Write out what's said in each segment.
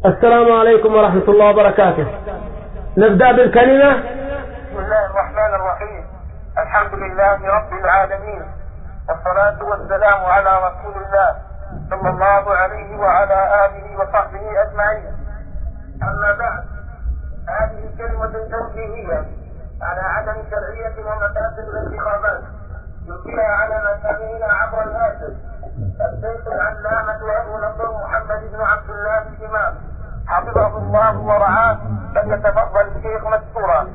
السلام عليكم ورحمة الله وبركاته. نبدأ بالكلمة. بسم الله الرحمن الرحيم. الحمد لله رب العالمين. والصلاة والسلام على رسول الله صلى الله عليه وعلى آله وصحبه أجمعين. أما بعد هذه كلمة توجيهية على عدم شرعية ومفاسد الانتخابات. يلقيها على مسامعنا عبر الهاتف. الشيخ العلامة أبو نصر محمد بن عبد الله الإمام. حفظه الله ورعاه فليتفضل الشيخ مشكورا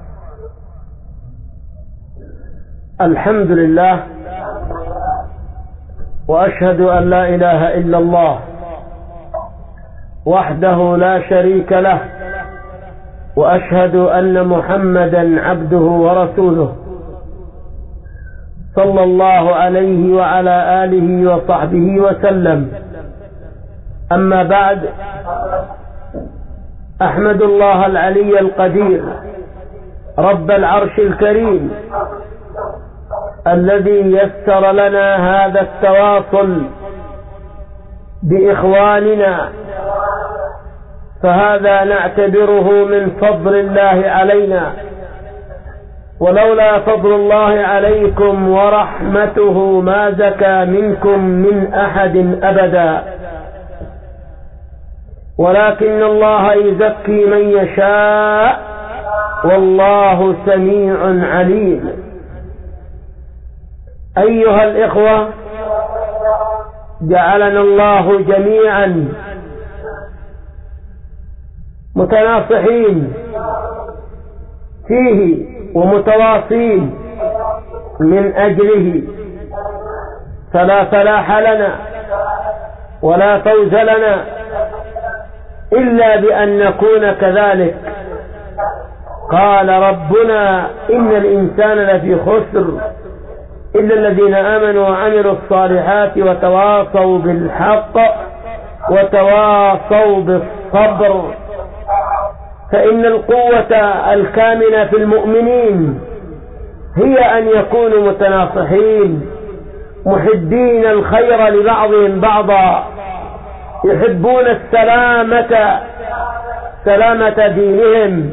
الحمد لله وأشهد أن لا إله إلا الله وحده لا شريك له وأشهد أن محمدا عبده ورسوله صلى الله عليه وعلى آله وصحبه وسلم. أما بعد أحمد الله العلي القدير رب العرش الكريم الذي يسر لنا هذا التواصل بإخواننا. فهذا نعتبره من فضل الله علينا. ولولا فضل الله عليكم ورحمته ما زكى منكم من أحد أبدا. ولكن الله يزكي من يشاء والله سميع عليم. أيها الإخوة جعلنا الله جميعا متناصحين فيه ومتواصين من أجله. فلا فلاح لنا ولا فوز لنا. إلا بأن نكون كذلك. قال ربنا إن الإنسان لفي خسر إلا الذين آمنوا وعملوا الصالحات وتواصوا بالحق وتواصوا بالصبر. فإن القوة الكامنة في المؤمنين هي أن يكونوا متناصحين محدين الخير لبعضهم بعضا. يحبون السلامة سلامة دينهم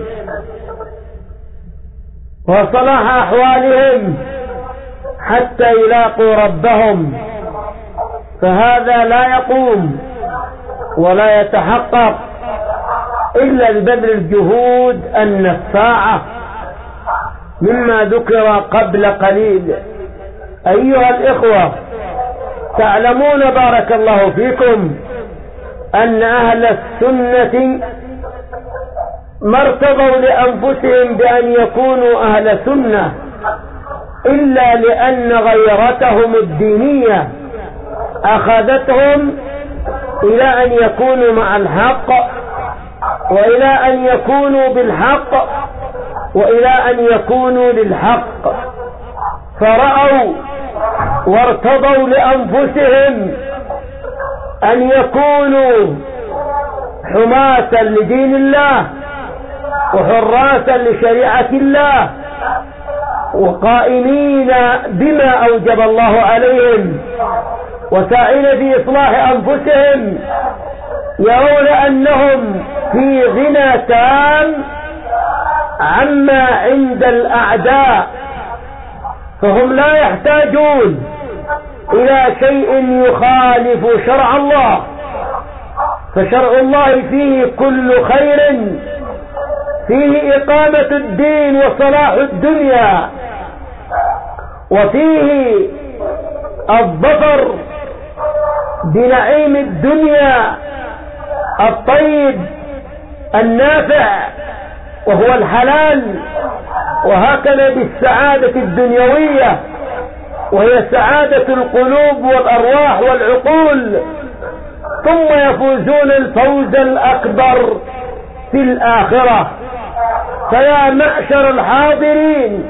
وصلاح أحوالهم حتى يلاقوا ربهم. فهذا لا يقوم ولا يتحقق إلا ببذل الجهود النفاعة. مما ذكر قبل قليل. أيها الإخوة تعلمون بارك الله فيكم. أن أهل السنة ما ارتضوا لأنفسهم بأن يكونوا أهل سنة إلا لأن غيرتهم الدينية أخذتهم إلى أن يكونوا مع الحق وإلى أن يكونوا بالحق وإلى أن يكونوا للحق. فرأوا وارتضوا لأنفسهم أن يكونوا حماة لدين الله وحراسا لشريعة الله وقائمين بما أوجب الله عليهم وساعين في إصلاح أنفسهم يرون أنهم في غنى تام عما عند الأعداء فهم لا يحتاجون إلى شيء يخالف شرع الله. فشرع الله فيه كل خير فيه إقامة الدين وصلاح الدنيا وفيه الظفر بنعيم الدنيا الطيب النافع وهو الحلال وهكذا بالسعادة الدنيوية. وهي سعادة القلوب والأرواح والعقول. ثم يفوزون الفوز الأكبر في الآخرة. فيا معشر الحاضرين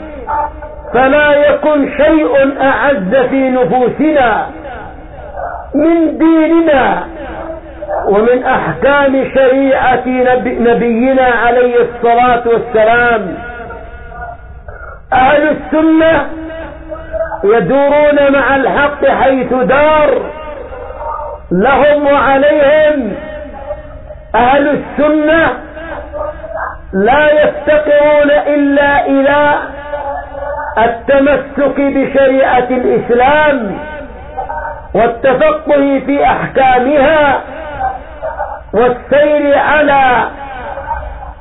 فلا يكن شيء أعز في نفوسنا من ديننا ومن أحكام شريعة نبينا عليه الصلاة والسلام. أهل السنة يدورون مع الحق حيث دار. لهم وعليهم أهل السنة لا يفتقرون إلا إلى التمسك بشريعة الإسلام والتفقه في أحكامها والسير على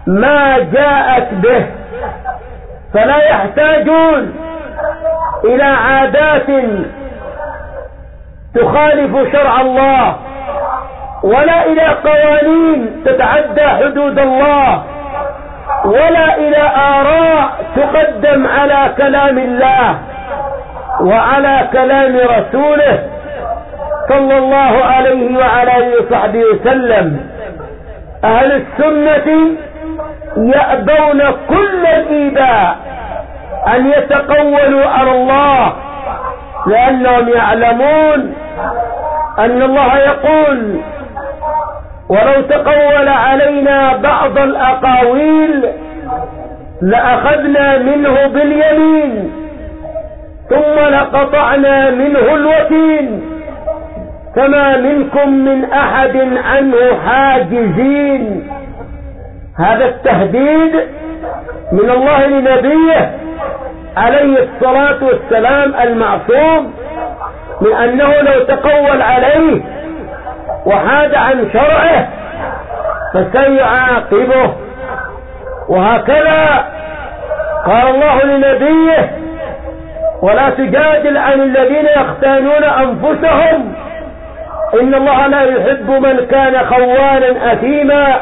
ما جاءت به. فلا يحتاجون إلى عادات تخالف شرع الله ولا إلى قوانين تتعدى حدود الله ولا إلى آراء تقدم على كلام الله وعلى كلام رسوله صلى الله عليه وعلى آله وصحبه وسلم. أهل السنة يأبون كل الإيباء أن يتقولوا على الله لأنهم يعلمون أن الله يقول ولو تقول علينا بعض الأقاويل لأخذنا منه باليمين ثم لقطعنا منه الوتين فما منكم من أحد عنه حاجزين هذا التهديد من الله لنبيه عليه الصلاة والسلام المعصوم من أنه لو تقول عليه وحاد عن شرعه فسيعاقبه. وهكذا قال الله لنبيه ولا تجادل عن الذين يختانون أنفسهم. إن الله لا يحب من كان خوانا أثيما.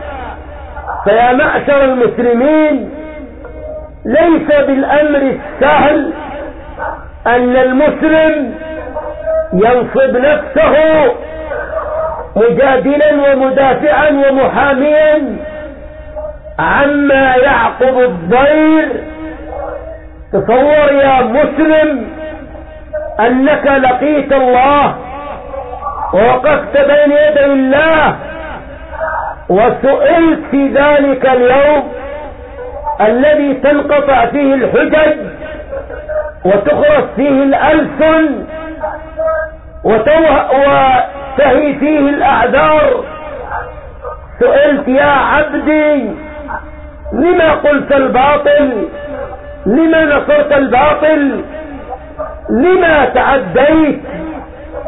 فيا معشر المسلمين ليس بالأمر السهل أن المسلم ينصب نفسه مجادلا ومدافعا ومحاميا عما يعقب الضير. تصور يا مسلم أنك لقيت الله ووقفت بين يدي الله وسئلت في ذلك اليوم الذي تنقطع فيه الحجج وتخرج فيه الألسن وتهي فيه الأعذار. سئلت يا عبدي لما قلت الباطل؟ لما نصرت الباطل؟ لما تعديت؟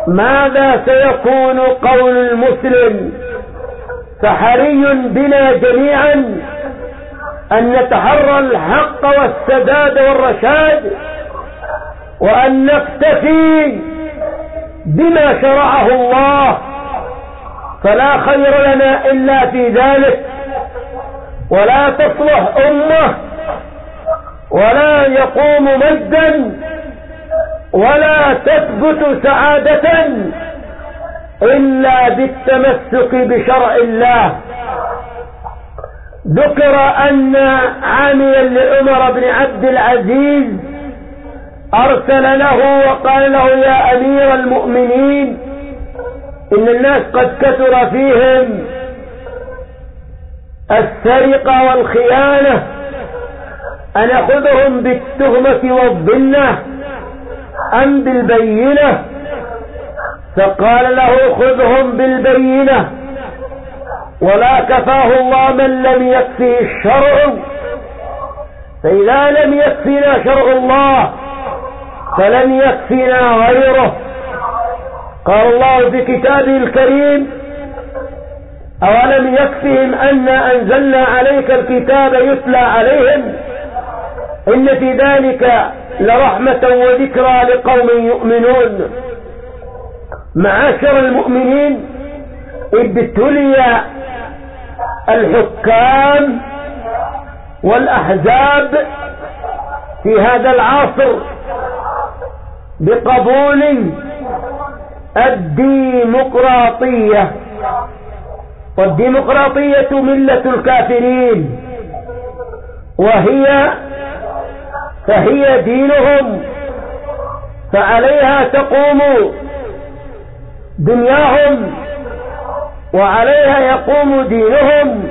ماذا سيكون قول المسلم؟ فحري بنا جميعا أن نتحرى الحق والسداد والرشاد وأن نكتفي بما شرعه الله. فلا خير لنا إلا في ذلك. ولا تصلح أمة. ولا يقوم مجدا. ولا تثبت سعادة. إلا بالتمسك بشرع الله. ذكر أن عاميا لعمر بن عبد العزيز أرسل له وقال له يا أمير المؤمنين إن الناس قد كثر فيهم السرقة والخيانة. أن أخذهم بالتهمة والظنة أم بالبينة؟ فقال له خذهم بالبينة ولا كفاه الله من لم يكفه الشرع فإذا لم يكفنا شرع الله فلن يكفنا غيره. قال الله في كتابه الكريم أولم يكفهم أنا أنزلنا عليك الكتاب يتلى عليهم؟ إن في ذلك لرحمة وذكرى لقوم يؤمنون. معاشر المؤمنين ابتلي الحكام والأحزاب في هذا العصر بقبول الديمقراطية. والديمقراطية ملة الكافرين وهي فهي دينهم فعليها تقوم دنياهم وعليها يقوم دينهم.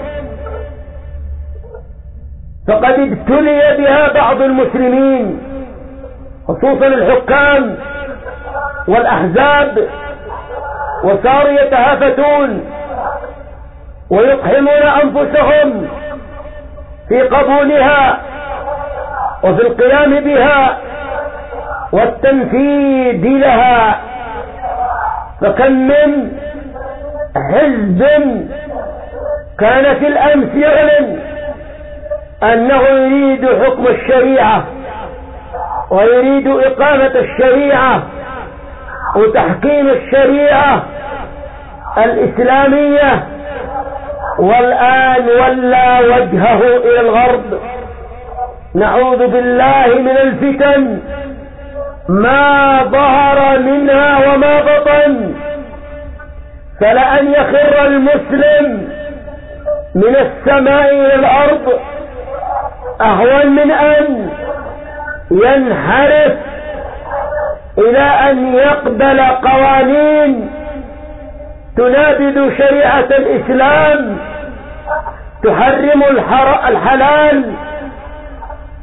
فقد ابتلي بها بعض المسلمين خصوصا الحكام والأحزاب وصاروا يتهافتون ويقحمون أنفسهم في قبولها وفي القيام بها والتنفيذ لها. فكم من حزب كان في الأمس يعلن أنه يريد حكم الشريعة ويريد إقامة الشريعة وتحكيم الشريعة الإسلامية والآن ولى وجهه إلى الغرب. نعوذ بالله من الفتن ما ظهر منها وما بطن. فلأن يخر المسلم من السماء إلى الأرض أهون من أن ينحرف إلى أن يقبل قوانين تنابذ شريعة الإسلام تحرم الحلال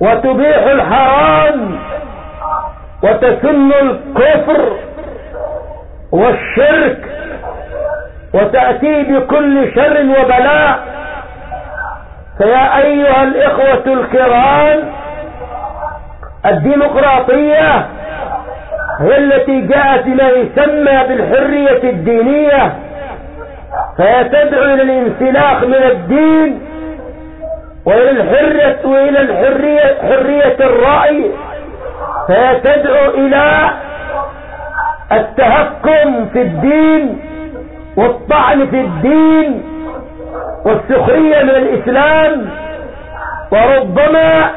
وتبيح الحرام. وتسن الكفر والشرك وتأتي بكل شر وبلاء. فيا أيها الإخوة الكرام الديمقراطية هي التي جاءت ما يسمى بالحرية الدينية. فهي تدعو إلى الانسلاخ من الدين وإلى الحرية وإلى الحرية حرية الرأي. فهي تدعو إلى التهكم في الدين والطعن في الدين والسخرية من الإسلام. وربما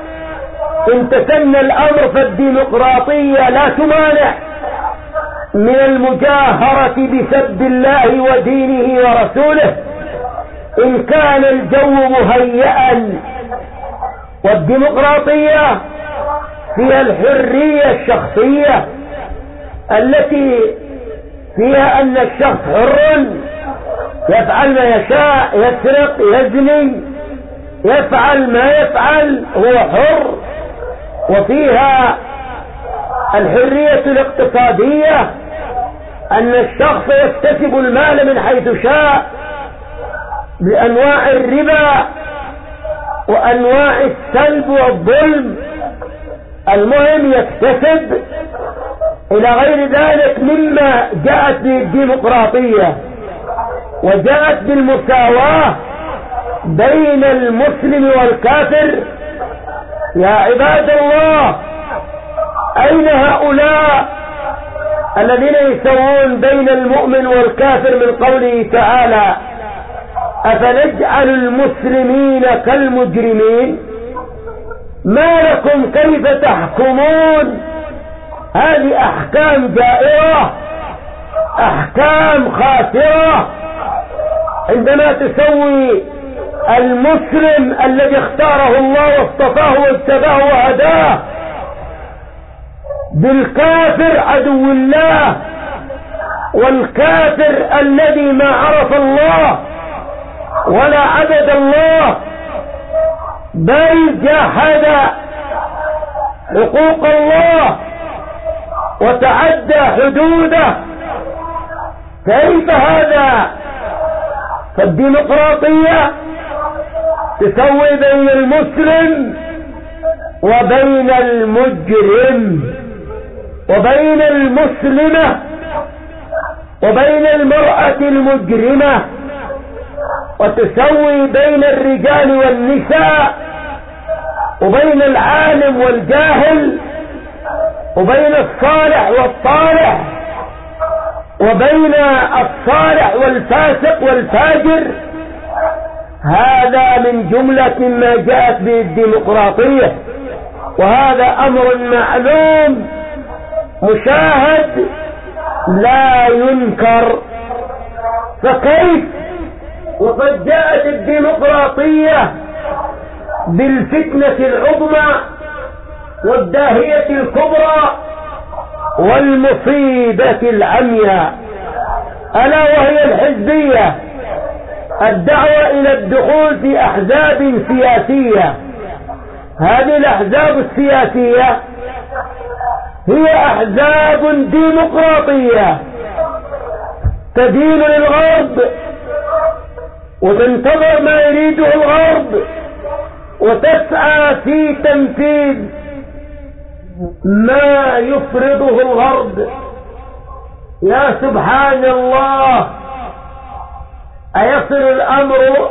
إن تسنى الأمر فالديمقراطية لا تمانع من المجاهرة بسب الله ودينه ورسوله. إن كان الجو مهيئا والديمقراطية فيها الحرية الشخصية التي فيها أن الشخص حر يفعل ما يشاء يسرق يزني يفعل ما يفعل هو حر. وفيها الحرية الاقتصادية أن الشخص يكتسب المال من حيث شاء بأنواع الربا وأنواع السلب والظلم. المهم يكتسب إلى غير ذلك مما جاءت به الديمقراطية وجاءت بالمساواة بين المسلم والكافر. يا عباد الله أين هؤلاء الذين يسوون بين المؤمن والكافر من قوله تعالى أفنجعل المسلمين كالمجرمين؟ ما لكم كيف تحكمون؟ هذه أحكام جائرة أحكام خاسرة. عندما تسوي المسلم الذي اختاره الله واصطفاه واجتباه وهداه بالكافر عدو الله والكافر الذي ما عرف الله ولا عبد الله بل جحد حقوق الله وتعدى حدوده. كيف هذا؟ فالديمقراطية تسوي بين المسلم وبين المجرم وبين المسلمة وبين المرأة المجرمة وتسوي بين الرجال والنساء وبين العالم والجاهل وبين الصالح والطالح وبين الصالح والفاسق والفاجر هذا من جملة ما جاءت به الديمقراطية. وهذا أمر معلوم مشاهد لا ينكر. فكيف؟ وقد جاءت الديمقراطية بالفتنة العظمى والداهية الكبرى والمصيبة العمياء. ألا وهي الحزبية الدعوة إلى الدخول في أحزاب سياسية. هذه الأحزاب السياسية هي أحزاب ديمقراطية. تدين للغرب وتنتظر ما يريده الغرب. وتسعى في تنفيذ ما يفرضه الغرب. يا سبحان الله أيصل الأمر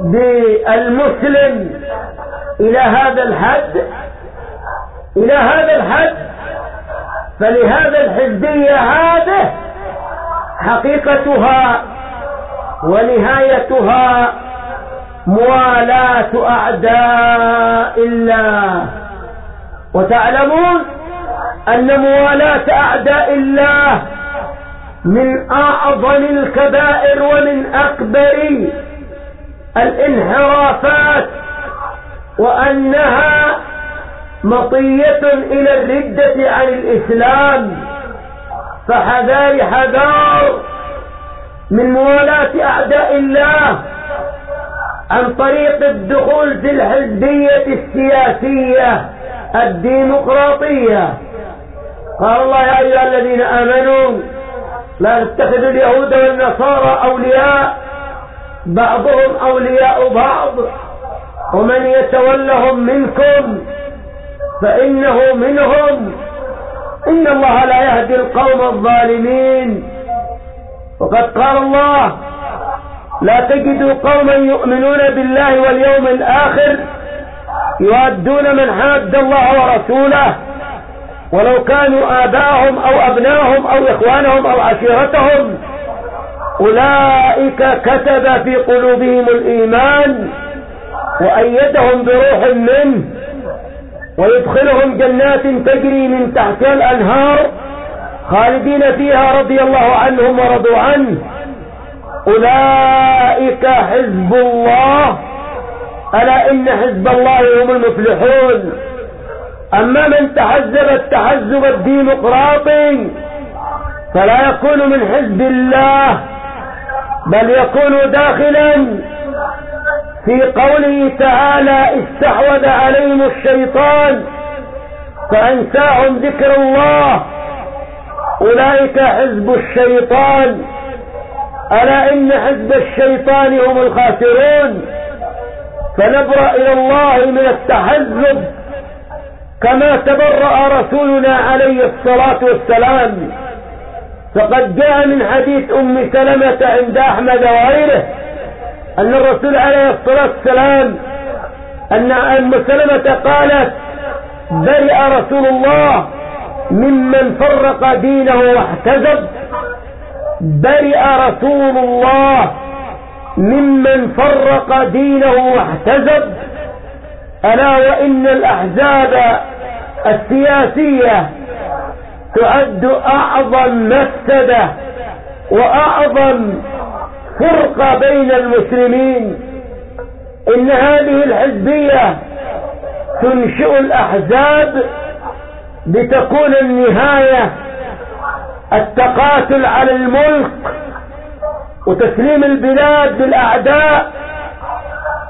بالمسلم إلى هذا الحد؟ إلى هذا الحد؟ فلهذا الحزبية هذه حقيقتها ونهايتها موالاة أعداء الله. وتعلمون أن موالاة أعداء الله من أعظم الكبائر ومن أكبر الانحرافات وأنها مطية إلى الردة عن الإسلام. فحذار حذار من موالاة أعداء الله عن طريق الدخول في الحزبية السياسية الديمقراطية. قال الله يا أيها الذين آمنوا لا تتخذوا اليهود والنصارى أولياء بعضهم أولياء بعض. ومن يتولهم منكم فإنه منهم. إن الله لا يهدي القوم الظالمين. وقد قال الله لا تجدوا قوما يؤمنون بالله واليوم الآخر يؤدون من حاد الله ورسوله ولو كانوا آباءهم أو أبناهم أو إخوانهم أو عشيرتهم. أولئك كتب في قلوبهم الإيمان وأيدهم بروح منه ويدخلهم جنات تجري من تحتها الأنهار خالدين فيها رضي الله عنهم ورضوا عنه. أولئك حزب الله. ألا إن حزب الله هم المفلحون. أما من تحزب التحزب الديمقراطي فلا يكون من حزب الله بل يكون داخلا. في قوله تعالى استحوذ عليهم الشيطان فأنساهم ذكر الله. أولئك حزب الشيطان. ألا إن حزب الشيطان هم الخاسرون؟ فنبرأ إلى الله من التحزب كما تبرأ رسولنا عليه الصلاة والسلام. فقد جاء من حديث أم سلمة عند أحمد وغيره أن الرسول عليه الصلاة والسلام أن أم سلمة قالت برئ رسول الله ممن فرق دينه واحتزب. برئ رسول الله ممن فرق دينه واحتزب. ألا وإن الأحزاب السياسية تعد أعظم مفسدة وأعظم فرقة بين المسلمين. إن هذه الحزبية تنشئ الأحزاب لتكون النهاية التقاتل على الملك وتسليم البلاد للأعداء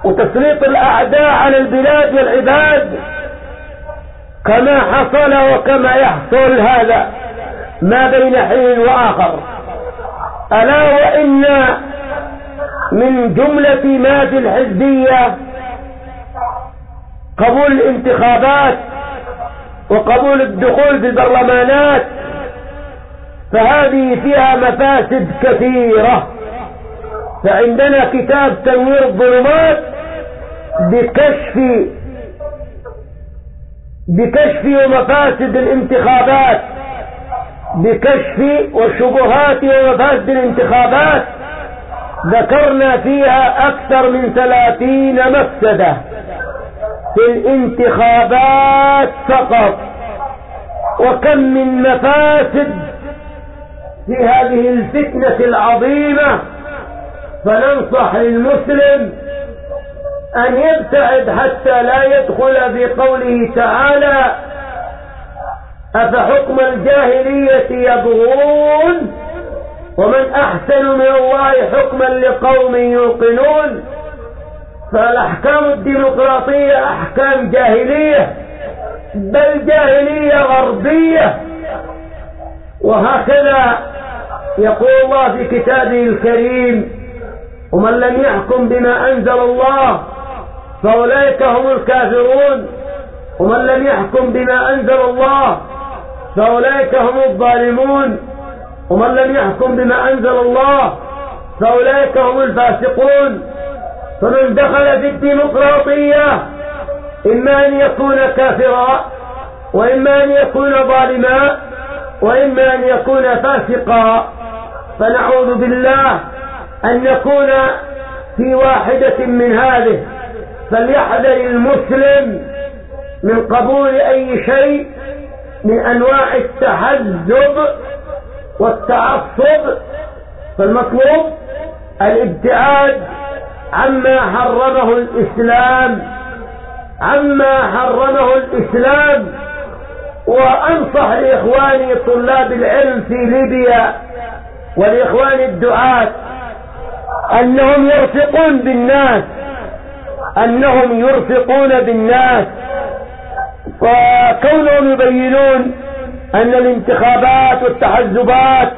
وتسليط الأعداء على البلاد والعباد كما حصل وكما يحصل هذا ما بين حين وآخر. ألا وإن من جملة ما في الحزبية قبول الانتخابات وقبول الدخول في البرلمانات فهذه فيها مفاسد كثيرة. فعندنا كتاب تنوير الظلمات بكشف بكشف ومفاسد الانتخابات بكشف وشبهات ومفاسد الانتخابات. ذكرنا فيها أكثر من ثلاثين مفسدة في الانتخابات فقط. وكم من مفاسد في هذه الفتنة العظيمة فننصح للمسلم أن يبتعد حتى لا يدخل في قوله تعالى أفحكم الجاهلية يبغون؟ ومن أحسن من الله حكما لقوم يوقنون؟ فالأحكام الديمقراطية أحكام جاهلية بل جاهلية غربية. وهكذا يقول الله في كتابه الكريم ومن لم يحكم بما أنزل الله فأولئك هم الكافرون. ومن لم يحكم بما أنزل الله فأولئك هم الظالمون. ومن لم يحكم بما أنزل الله فأولئك هم الفاسقون. فمن دخل في الديمقراطية إما أن يكون كافرا وإما أن يكون ظالما. وإما أن يكون فاسقا فنعوذ بالله أن نكون في واحدة من هذه. فليحذر المسلم من قبول أي شيء من أنواع التحزب والتعصب. فالمطلوب الابتعاد عما حرمه الإسلام عما حرمه الإسلام. وأنصح لإخواني طلاب العلم في ليبيا ولإخواني الدعاة أنهم يرفقون بالناس أنهم يرفقون بالناس. وكونهم يبينون أن الانتخابات والتحزبات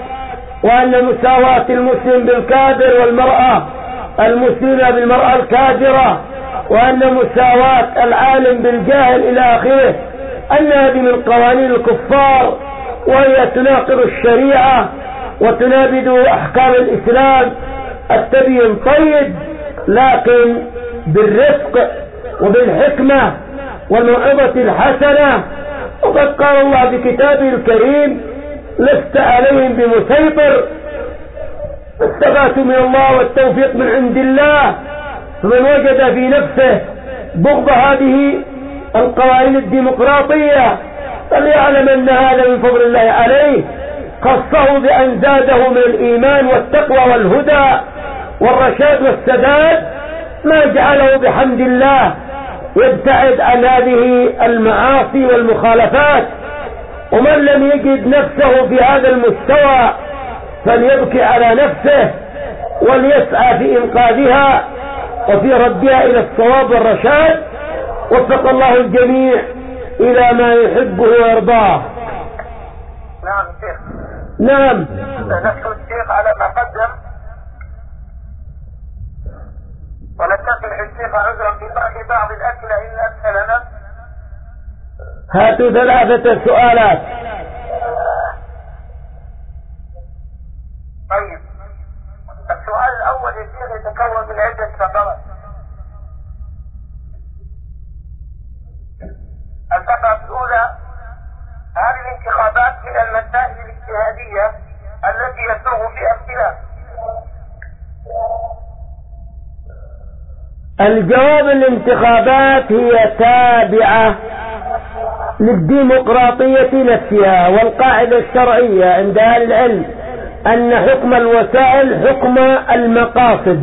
وأن مساواة المسلم بالكافر والمرأة المسلمة بالمرأة الكافرة وأن مساواة العالم بالجاهل إلى آخره أن هذه من قوانين الكفار وهي تناقض الشريعة وتنابذ أحكام الإسلام. التبين طيب لكن بالرفق وبالحكمة والموعظة الحسنة. وقد قال الله في كتابه الكريم لست عليهم بمسيطر الثبات من الله والتوفيق من عند الله. فمن وجد في نفسه بغض هذه القوانين الديمقراطية. فليعلم أن هذا من فضل الله عليه. خصه بأن زاده من الإيمان والتقوى والهدى والرشاد والسداد. ما جعله بحمد الله. يبتعد عن هذه المعاصي والمخالفات. ومن لم يجد نفسه في هذا المستوى فليبكي على نفسه وليسعى في إنقاذها. وفي ردها إلى الصواب والرشاد. وفق الله الجميع إلى ما يحبه ويرضاه. نعم شيخ. نعم. نشكر الشيخ على ما قدم. ونستقبل الشيخ عذرا في بعض بعض الأسئلة إن أسألنا هاتوا ثلاثة سؤالات. طيب. السؤال الأول يا شيخ يتكون من عدة فقرات الفقرة الأولى هذه الانتخابات من المسائل الاجتهادية التي يسوغ فيها اختلاف الجواب الانتخابات هي تابعة للديمقراطية نفسها والقاعدة الشرعية عند أهل العلم أن حكم الوسائل حكم المقاصد.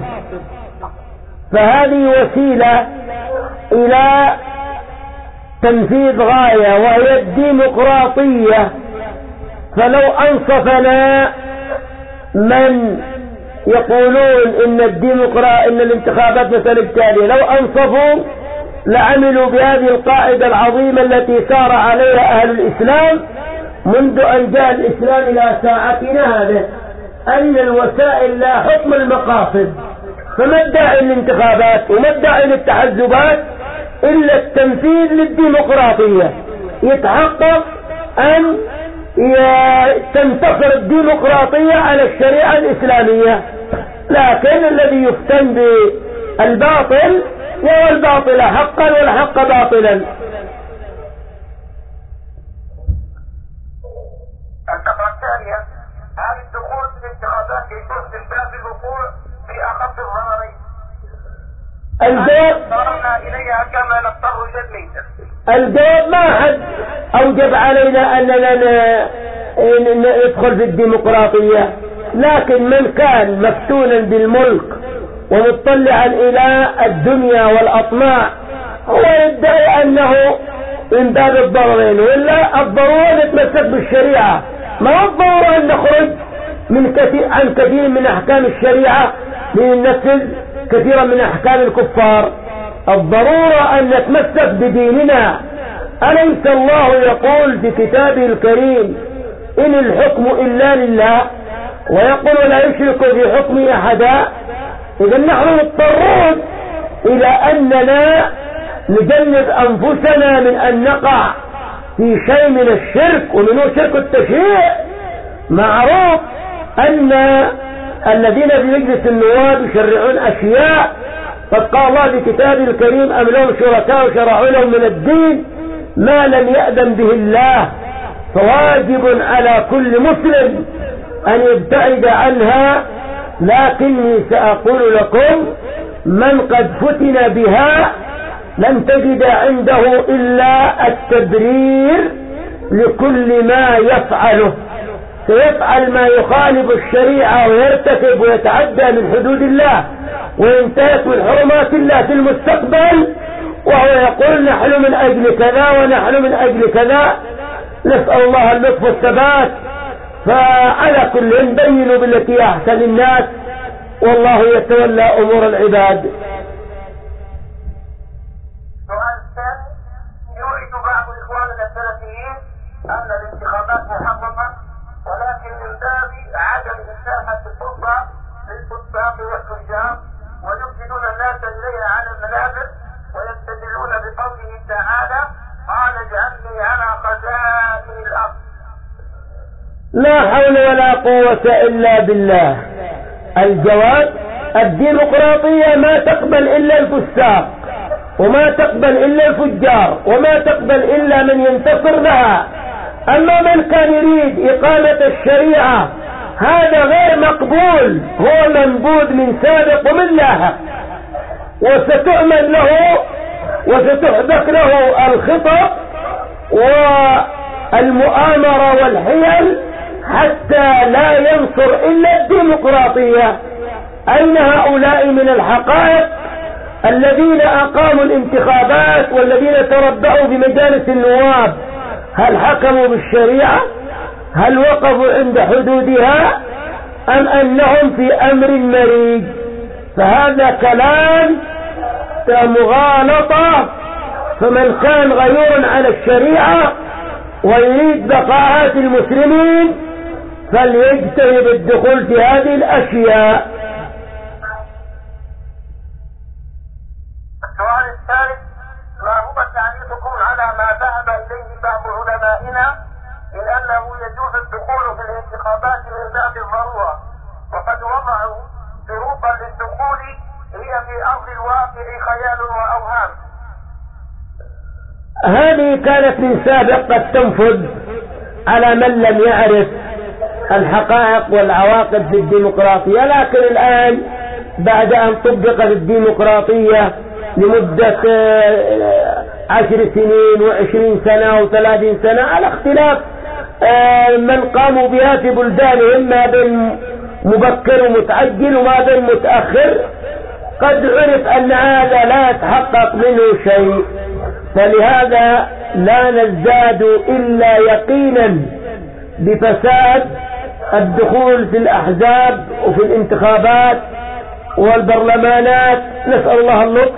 فهذه وسيلة إلى تنفيذ غاية وهي الديمقراطية. فلو أنصفنا من يقولون إن الديمقراطية إن الانتخابات مثل التالي. لو أنصفوا لعملوا بهذه القاعدة العظيمة التي سار عليها أهل الإسلام منذ أن جاء الإسلام إلى ساعتنا هذه. ان الوسائل لا حكم المقاصد؟ فما الداعي للانتخابات وما الداعي للتحزبات؟ إلا التنفيذ للديمقراطية. يتحقق أن تنتصر الديمقراطية على الشريعة الإسلامية. لكن الذي يفتن بالباطل يرى الباطل حقا والحق باطلا. الفقرة الثانية هل الدخول في الانتخابات يكون من باب الوقوع في أخف الضررين؟ الجواب اضطررنا إليها كما نضطر إلى الميتة الجواب ما حد أوجب علينا أننا ندخل في الديمقراطية. لكن من كان مفتونا بالملك ومطلعا إلى الدنيا والأطماع هو يدعي أنه من باب الضررين. ولا الضرورة نتمسك بالشريعة. ما هو الضرورة أن نخرج من كثير عن كثير من أحكام الشريعة لننفذ كثيرا من أحكام الكفار. الضرورة أن نتمسك بديننا. أليس الله يقول في كتابه الكريم إن الحكم إلا لله؟ ويقول لا يشرك في حكمه أحدا. إذا نحن مضطرون إلى أننا نجنب أنفسنا من أن نقع في شيء من الشرك ومنه شرك التشريع. معروف أن الذين في مجلس النواب يشرعون أشياء قد قال الله في كتابه الكريم أم لهم شركاء شرعوا لهم من الدين؟ ما لم يأذن به الله. فواجب على كل مسلم أن يبتعد عنها. لكني سأقول لكم من قد فتن بها لن تجد عنده إلا التبرير لكل ما يفعله. سيفعل ما يخالف الشريعة ويرتكب ويتعدى من حدود الله وينتهك من حرمات الله في المستقبل وهو يقول نحن من أجل كذا ونحن من أجل كذا نسأل الله اللطف والثبات فعلى كل بينوا بالتي أحسن الناس والله يتولى أمور العباد. للفساق والتجار ويفسدون الناس إليها على المنابر ويستدلون بقوله تعالى قال اجعلني على خزائن الأرض لا حول ولا قوة إلا بالله. الجواب الديمقراطية ما تقبل إلا الفساق وما تقبل إلا الفجار وما تقبل إلا من ينتصر لها أما من كان يريد إقامة الشريعة هذا غير مقبول هو منبوذ من سابق ومن لاحق وستؤمن له وستحدث له الخطط والمؤامرة والحيل حتى لا ينصر إلا الديمقراطية. أين هؤلاء من الحقائق؟ الذين أقاموا الانتخابات والذين تربعوا بمجالس النواب. هل حكموا بالشريعة؟ هل وقفوا عند حدودها أم أنهم في أمر مريج فهذا كلام مغالطة فمن كان غيور على الشريعة ويريد بقاءات المسلمين فليجتهد الدخول في هذه الأشياء. السؤال الثالث ما هو تعليقكم على ما ذهب إليه بعض علمائنا من أنه يجوز الدخول في الانتخابات من باب الضرورة وقد وضعوا شروطا للدخول هي في أرض الواقع خيال وأوهام. هذه كانت من سابق قد تنفذ على من لم يعرف الحقائق والعواقب في الديمقراطية لكن الآن بعد أن طبقت الديمقراطية لمدة آه، عشر سنين وعشرين سنة وثلاثين سنة على اختلاف من قاموا بها في بلدانهم ما بين مبكر ومتعجل وما بين متأخر قد عرف أن هذا لا يتحقق منه شيء فلهذا لا نزداد إلا يقينا بفساد الدخول في الأحزاب وفي الانتخابات والبرلمانات. نسأل الله اللطف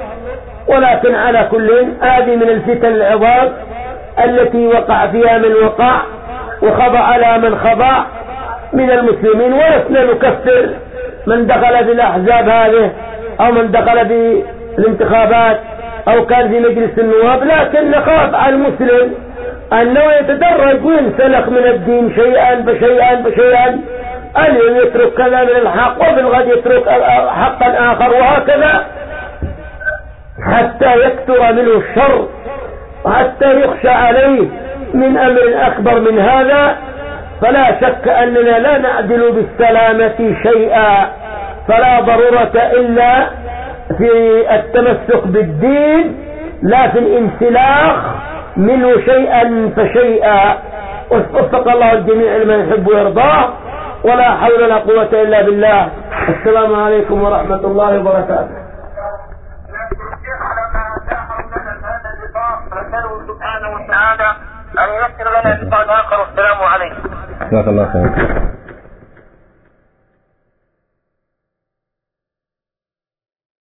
ولكن على كل هذه من الفتن العظام التي وقع فيها من وقع. وخضع على من خضع من المسلمين ولسنا نكفر من دخل في الأحزاب هذه أو من دخل في الانتخابات أو كان في مجلس النواب لكن نخاف على المسلم أنه يتدرج وينسلخ من الدين شيئا فشيئا فشيئا اليوم يترك كذا من الحق وفي الغد يترك حقا آخر وهكذا. حتى يكثر منه الشر وحتى يخشى عليه. من أمر أكبر من هذا فلا شك أننا لا نعدل بالسلامة شيئا فلا ضرورة إلا في التمسك بالدين لا في الانسلاخ منه شيئا فشيئا. وفق الله الجميع لمن يحب ويرضاه ولا حول ولا قوة إلا بالله. السلام عليكم ورحمة الله وبركاته. أن ييسر لنا لقاء آخر والسلام عليكم جزاك الله خير